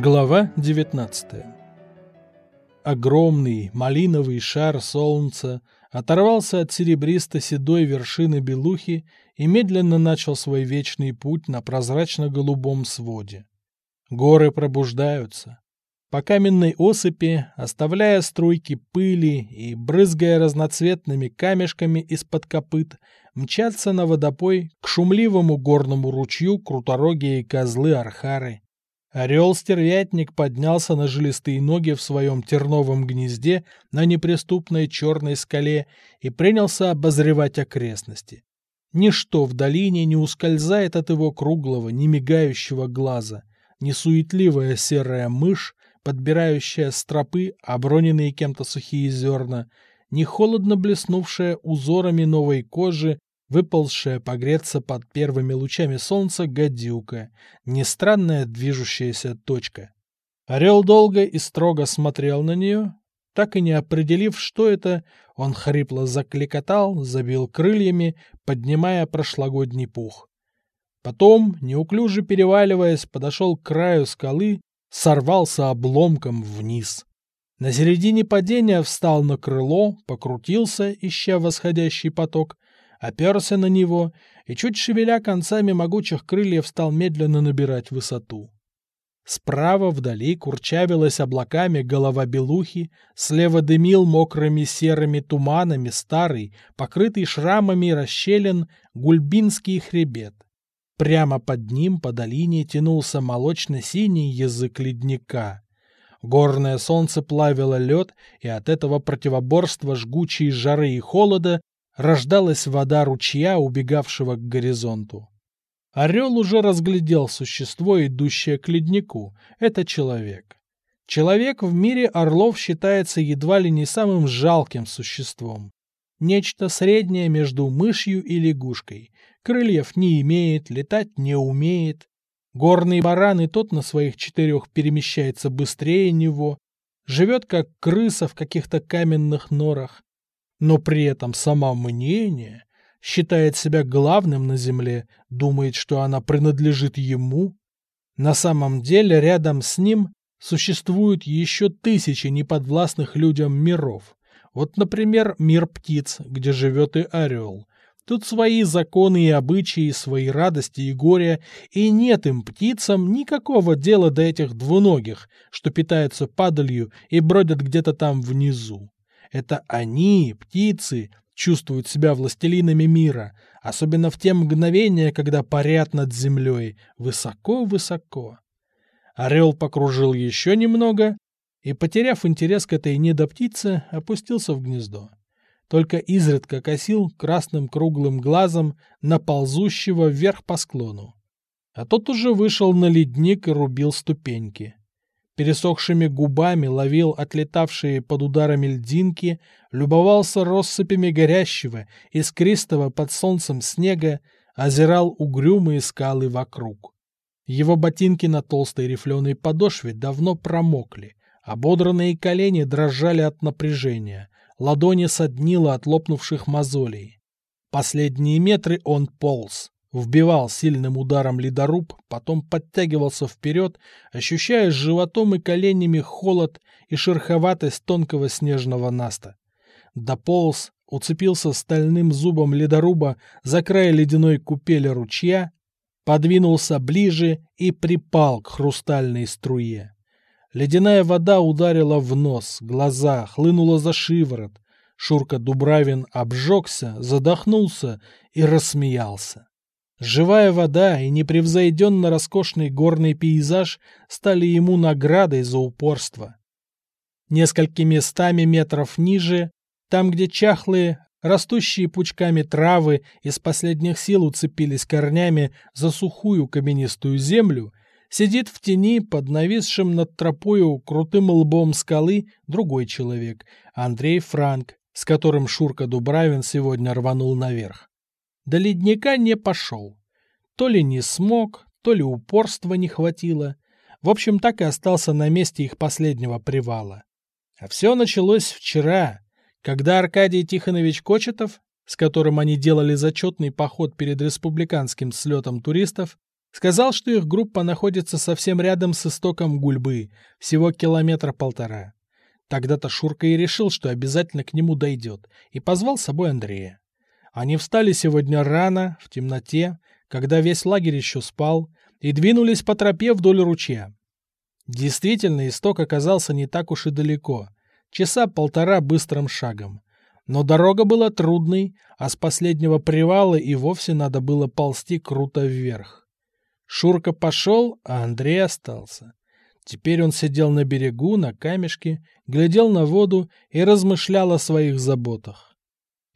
Глава 19 Огромный малиновый шар солнца оторвался от серебристо-седой вершины белухи и медленно начал свой вечный путь на прозрачно-голубом своде. Горы пробуждаются. По каменной осыпи, оставляя струйки пыли и брызгая разноцветными камешками из-под копыт, мчатся на водопой к шумливому горному ручью круторогие козлы-архары. Орел-стервятник поднялся на жилистые ноги в своем терновом гнезде на неприступной черной скале и принялся обозревать окрестности. Ничто в долине не ускользает от его круглого, не мигающего глаза. Ни суетливая серая мышь, подбирающая стропы, оброненные кем-то сухие зерна, ни холодно блеснувшая узорами новой кожи, выползшая погреться под первыми лучами солнца гадюка, не странная движущаяся точка. Орел долго и строго смотрел на нее, так и не определив, что это, он хрипло закликотал, забил крыльями, поднимая прошлогодний пух. Потом, неуклюже переваливаясь, подошел к краю скалы сорвался обломком вниз. На середине падения встал на крыло, покрутился, ища восходящий поток, оперся на него и, чуть шевеля концами могучих крыльев, стал медленно набирать высоту. Справа вдали курчавилась облаками голова белухи, слева дымил мокрыми серыми туманами старый, покрытый шрамами расщелин, гульбинский хребет. Прямо под ним по долине тянулся молочно-синий язык ледника. Горное солнце плавило лед, и от этого противоборства жгучей жары и холода рождалась вода ручья, убегавшего к горизонту. Орел уже разглядел существо, идущее к леднику. Это человек. Человек в мире орлов считается едва ли не самым жалким существом. Нечто среднее между мышью и лягушкой, крыльев не имеет, летать не умеет. Горный баран и тот на своих четырех перемещается быстрее него, живет как крыса в каких-то каменных норах. Но при этом сама мнение считает себя главным на земле, думает, что она принадлежит ему. На самом деле рядом с ним существуют еще тысячи неподвластных людям миров. Вот, например, мир птиц, где живет и орел. Тут свои законы и обычаи, свои радости и горя, и нет им, птицам, никакого дела до этих двуногих, что питаются падалью и бродят где-то там внизу. Это они, птицы, чувствуют себя властелинами мира, особенно в те мгновения, когда парят над землей, высоко-высоко. Орел покружил еще немного и, потеряв интерес к этой недоптице, опустился в гнездо только изредка косил красным круглым глазом на ползущего вверх по склону. А тот уже вышел на ледник и рубил ступеньки. Пересохшими губами ловил отлетавшие под ударами льдинки, любовался россыпями горящего, искристого под солнцем снега, озирал угрюмые скалы вокруг. Его ботинки на толстой рифленой подошве давно промокли, ободранные колени дрожали от напряжения, ладони соднило от лопнувших мозолей. Последние метры он полз, вбивал сильным ударом ледоруб, потом подтягивался вперед, ощущая животом и коленями холод и шероховатость тонкого снежного наста. Дополз, уцепился стальным зубом ледоруба за край ледяной купели ручья, подвинулся ближе и припал к хрустальной струе. Ледяная вода ударила в нос, глаза, хлынула за шиворот. Шурка Дубравин обжегся, задохнулся и рассмеялся. Живая вода и непревзойденно роскошный горный пейзаж стали ему наградой за упорство. Несколькими стами метров ниже, там, где чахлые, растущие пучками травы из последних сил уцепились корнями за сухую каменистую землю, Сидит в тени под нависшим над тропою крутым лбом скалы другой человек, Андрей Франк, с которым Шурка Дубравин сегодня рванул наверх. До ледника не пошел. То ли не смог, то ли упорства не хватило. В общем, так и остался на месте их последнего привала. А все началось вчера, когда Аркадий Тихонович Кочетов, с которым они делали зачетный поход перед республиканским слетом туристов, Сказал, что их группа находится совсем рядом с истоком Гульбы, всего километра полтора. Тогда-то Шурка и решил, что обязательно к нему дойдет, и позвал с собой Андрея. Они встали сегодня рано, в темноте, когда весь лагерь еще спал, и двинулись по тропе вдоль ручья. Действительно, исток оказался не так уж и далеко, часа полтора быстрым шагом. Но дорога была трудной, а с последнего привала и вовсе надо было ползти круто вверх. Шурка пошел, а Андрей остался. Теперь он сидел на берегу, на камешке, глядел на воду и размышлял о своих заботах.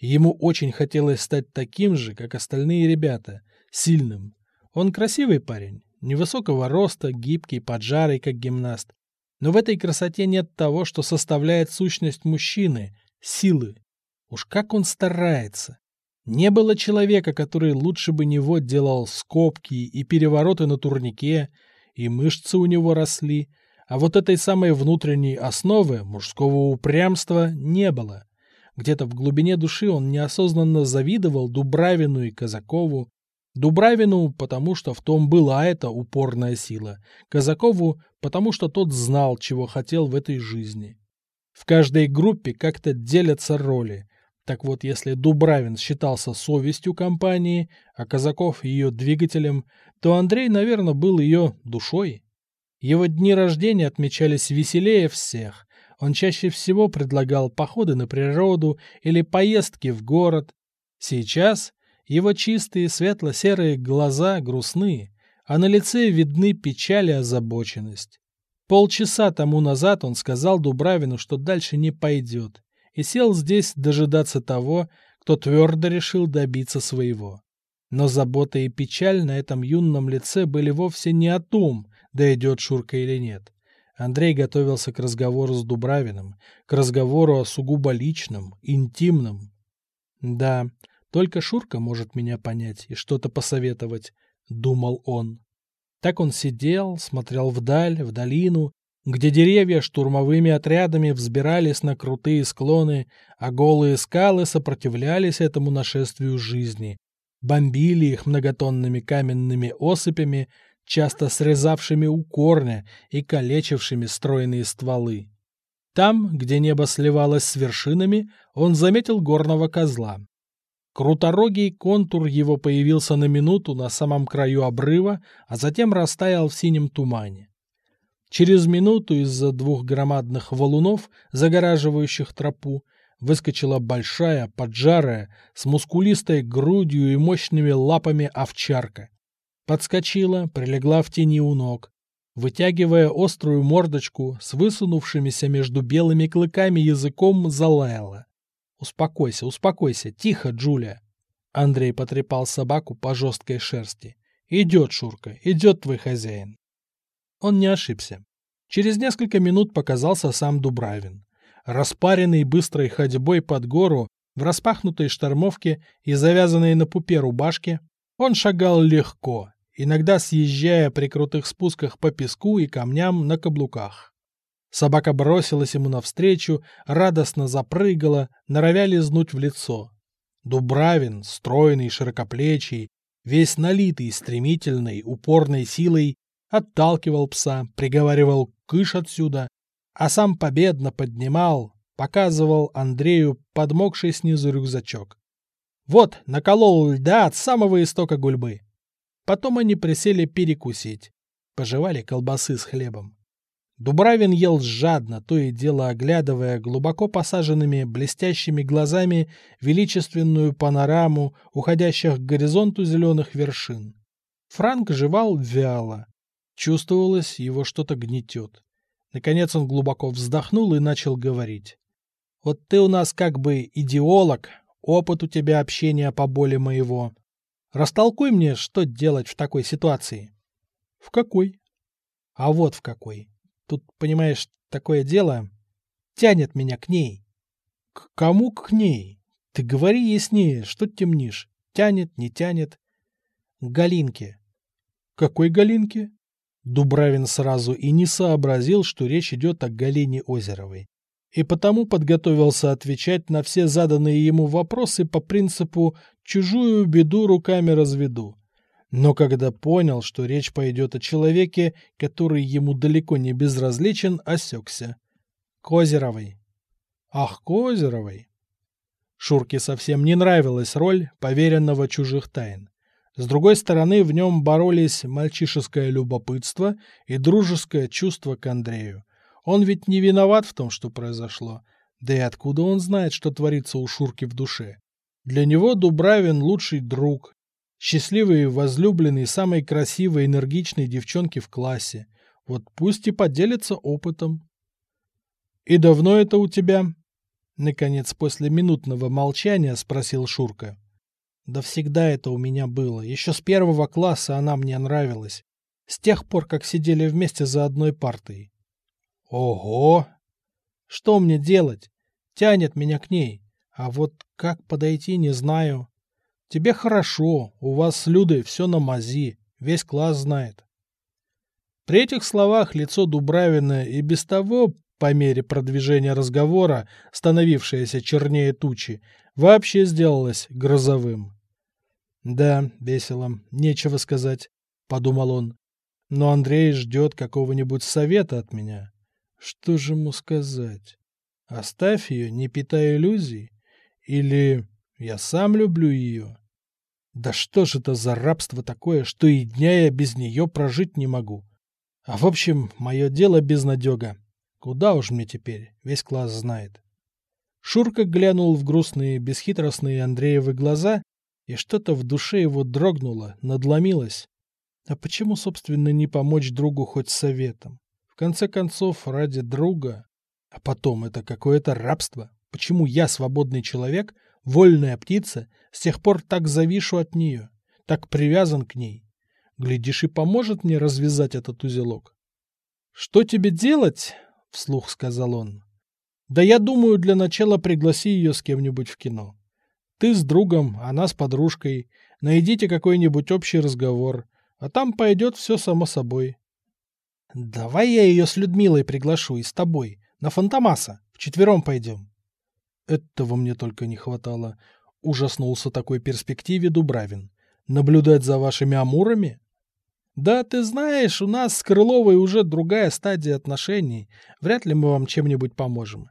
Ему очень хотелось стать таким же, как остальные ребята, сильным. Он красивый парень, невысокого роста, гибкий, поджарый, как гимнаст. Но в этой красоте нет того, что составляет сущность мужчины — силы. Уж как он старается. Не было человека, который лучше бы него делал скобки и перевороты на турнике, и мышцы у него росли, а вот этой самой внутренней основы мужского упрямства не было. Где-то в глубине души он неосознанно завидовал Дубравину и Казакову. Дубравину, потому что в том была эта упорная сила. Казакову, потому что тот знал, чего хотел в этой жизни. В каждой группе как-то делятся роли. Так вот, если Дубравин считался совестью компании, а Казаков ее двигателем, то Андрей, наверное, был ее душой. Его дни рождения отмечались веселее всех. Он чаще всего предлагал походы на природу или поездки в город. Сейчас его чистые светло-серые глаза грустны, а на лице видны печаль и озабоченность. Полчаса тому назад он сказал Дубравину, что дальше не пойдет, и сел здесь дожидаться того, кто твердо решил добиться своего. Но забота и печаль на этом юном лице были вовсе не о том, дойдет Шурка или нет. Андрей готовился к разговору с Дубравиным, к разговору о сугубо личном, интимном. Да, только Шурка может меня понять и что-то посоветовать, думал он. Так он сидел, смотрел вдаль, в долину, где деревья штурмовыми отрядами взбирались на крутые склоны, а голые скалы сопротивлялись этому нашествию жизни, бомбили их многотонными каменными осыпями, часто срезавшими у корня и калечившими стройные стволы. Там, где небо сливалось с вершинами, он заметил горного козла. Круторогий контур его появился на минуту на самом краю обрыва, а затем растаял в синем тумане. Через минуту из-за двух громадных валунов, загораживающих тропу, выскочила большая, поджарая, с мускулистой грудью и мощными лапами овчарка. Подскочила, прилегла в тени у ног, вытягивая острую мордочку с высунувшимися между белыми клыками языком, залаяла. «Успокойся, успокойся, тихо, Джулия!» Андрей потрепал собаку по жесткой шерсти. «Идет, Шурка, идет твой хозяин!» Он не ошибся. Через несколько минут показался сам Дубравин. Распаренный быстрой ходьбой под гору, в распахнутой штормовке и завязанной на пупе рубашке, он шагал легко, иногда съезжая при крутых спусках по песку и камням на каблуках. Собака бросилась ему навстречу, радостно запрыгала, норовя лизнуть в лицо. Дубравин, стройный, широкоплечий, весь налитый стремительной, упорной силой, отталкивал пса, приговаривал «кыш отсюда», а сам победно поднимал, показывал Андрею подмокший снизу рюкзачок. Вот, наколол льда от самого истока гульбы. Потом они присели перекусить. Пожевали колбасы с хлебом. Дубравин ел жадно, то и дело оглядывая глубоко посаженными блестящими глазами величественную панораму уходящих к горизонту зеленых вершин. Франк жевал вяло, Чувствовалось, его что-то гнетет. Наконец он глубоко вздохнул и начал говорить. «Вот ты у нас как бы идеолог, опыт у тебя общения по боли моего. Растолкуй мне, что делать в такой ситуации». «В какой?» «А вот в какой. Тут, понимаешь, такое дело тянет меня к ней». «К кому к ней? Ты говори яснее, что темнишь. Тянет, не тянет?» «К Галинке». «Какой Галинке?» Дубравин сразу и не сообразил, что речь идет о Галине Озеровой. И потому подготовился отвечать на все заданные ему вопросы по принципу «чужую беду руками разведу». Но когда понял, что речь пойдет о человеке, который ему далеко не безразличен, осекся. Козеровой. Ах, Козеровой. Шурке совсем не нравилась роль поверенного чужих тайн. С другой стороны, в нем боролись мальчишеское любопытство и дружеское чувство к Андрею. Он ведь не виноват в том, что произошло. Да и откуда он знает, что творится у Шурки в душе? Для него Дубравин лучший друг, счастливый возлюбленный самой красивой энергичной девчонки в классе. Вот пусть и поделится опытом. «И давно это у тебя?» Наконец, после минутного молчания спросил Шурка. «Да всегда это у меня было. Еще с первого класса она мне нравилась. С тех пор, как сидели вместе за одной партой». «Ого!» «Что мне делать? Тянет меня к ней. А вот как подойти, не знаю. Тебе хорошо, у вас с Людой все на мази, весь класс знает». При этих словах лицо Дубравина и без того по мере продвижения разговора, становившееся чернее тучи, вообще сделалось грозовым. «Да, весело, нечего сказать», — подумал он. «Но Андрей ждет какого-нибудь совета от меня. Что же ему сказать? Оставь ее, не питая иллюзий? Или я сам люблю ее? Да что же это за рабство такое, что и дня я без нее прожить не могу? А в общем, мое дело безнадега. Куда уж мне теперь, весь класс знает. Шурка глянул в грустные, бесхитростные Андреевы глаза, и что-то в душе его дрогнуло, надломилось. А почему, собственно, не помочь другу хоть советом? Конце концов, ради друга. А потом, это какое-то рабство. Почему я, свободный человек, вольная птица, с тех пор так завишу от нее, так привязан к ней? Глядишь, и поможет мне развязать этот узелок. Что тебе делать? — вслух сказал он. «Да я думаю, для начала пригласи ее с кем-нибудь в кино. Ты с другом, она с подружкой. Найдите какой-нибудь общий разговор, а там пойдет все само собой». «Давай я ее с Людмилой приглашу и с тобой. На Фантомаса. Вчетвером пойдем». Этого мне только не хватало. Ужаснулся такой перспективе Дубравин. Наблюдать за вашими амурами? Да, ты знаешь, у нас с Крыловой уже другая стадия отношений. Вряд ли мы вам чем-нибудь поможем.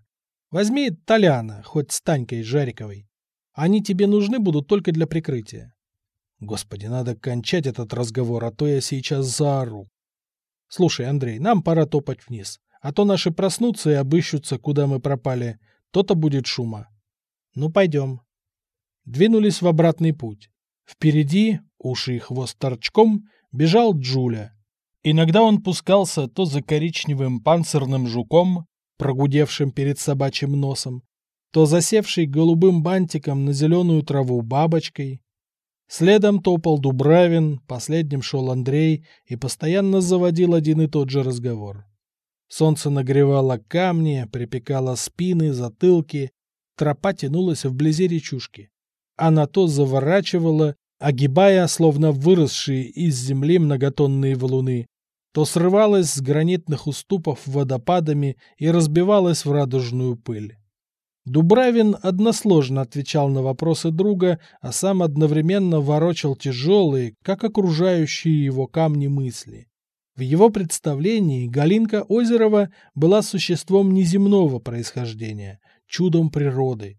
Возьми Толяна, хоть с Танькой Жариковой. Они тебе нужны будут только для прикрытия. Господи, надо кончать этот разговор, а то я сейчас заору. Слушай, Андрей, нам пора топать вниз. А то наши проснутся и обыщутся, куда мы пропали. То-то будет шума. Ну, пойдем. Двинулись в обратный путь. Впереди, уши и хвост торчком, бежал Джуля. Иногда он пускался то за коричневым панцирным жуком, прогудевшим перед собачьим носом, то засевший голубым бантиком на зеленую траву бабочкой. Следом топал Дубравин, последним шел Андрей и постоянно заводил один и тот же разговор. Солнце нагревало камни, припекало спины, затылки, тропа тянулась вблизи речушки. Она то заворачивала, огибая, словно выросшие из земли многотонные валуны, то срывалась с гранитных уступов водопадами и разбивалась в радужную пыль. Дубравин односложно отвечал на вопросы друга, а сам одновременно ворочал тяжелые, как окружающие его камни мысли. В его представлении Галинка Озерова была существом неземного происхождения, чудом природы,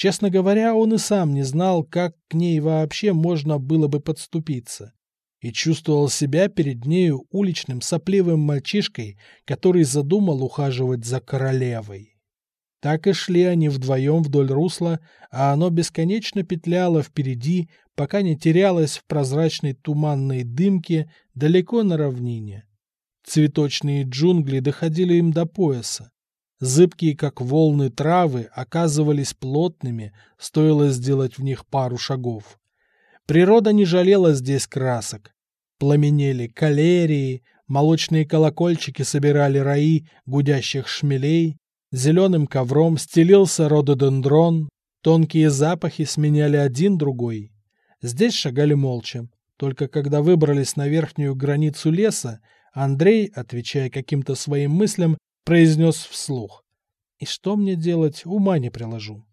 Честно говоря, он и сам не знал, как к ней вообще можно было бы подступиться. И чувствовал себя перед нею уличным сопливым мальчишкой, который задумал ухаживать за королевой. Так и шли они вдвоем вдоль русла, а оно бесконечно петляло впереди, пока не терялось в прозрачной туманной дымке далеко на равнине. Цветочные джунгли доходили им до пояса. Зыбкие, как волны травы, оказывались плотными, стоило сделать в них пару шагов. Природа не жалела здесь красок. Пламенели калерии, молочные колокольчики собирали раи гудящих шмелей, зеленым ковром стелился рододендрон, тонкие запахи сменяли один другой. Здесь шагали молча. Только когда выбрались на верхнюю границу леса, Андрей, отвечая каким-то своим мыслям, произнес вслух. «И что мне делать, ума не приложу».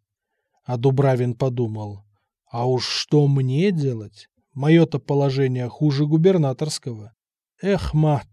А Дубравин подумал. «А уж что мне делать? Мое-то положение хуже губернаторского. Эх, ма.